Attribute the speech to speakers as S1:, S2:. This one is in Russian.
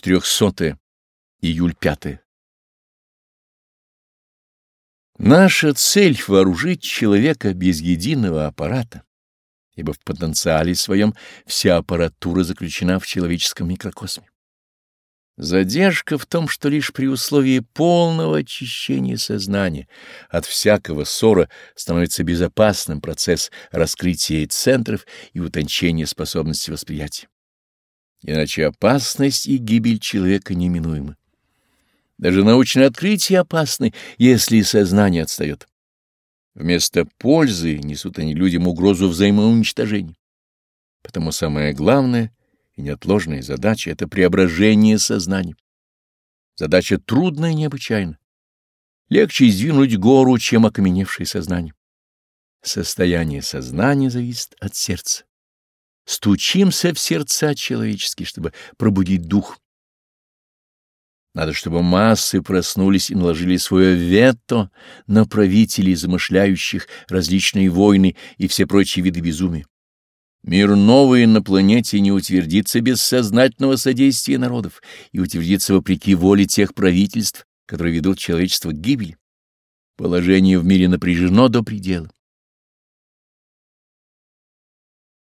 S1: 400 июль 5 Наша цель — вооружить человека без единого аппарата, ибо в потенциале своем вся аппаратура заключена в человеческом микрокосме. Задержка в том, что лишь при условии полного очищения сознания от всякого ссора становится безопасным процесс раскрытия центров и утончения способности восприятия. Иначе опасность и гибель человека неминуемы. Даже научные открытия опасны, если сознание отстает. Вместо пользы несут они людям угрозу взаимоуничтожения. Потому самое главное и неотложная задача — это преображение сознания. Задача трудная необычайно. Легче сдвинуть гору, чем окаменевшее сознание. Состояние сознания зависит от сердца. Стучимся в сердца человеческие, чтобы пробудить дух. Надо, чтобы массы проснулись и наложили свое вето на правителей, замышляющих различные войны и все прочие виды безумия. Мир новый на планете не утвердится без сознательного содействия народов и утвердится вопреки воле тех правительств, которые ведут человечество к гибели. Положение в мире напряжено до предела.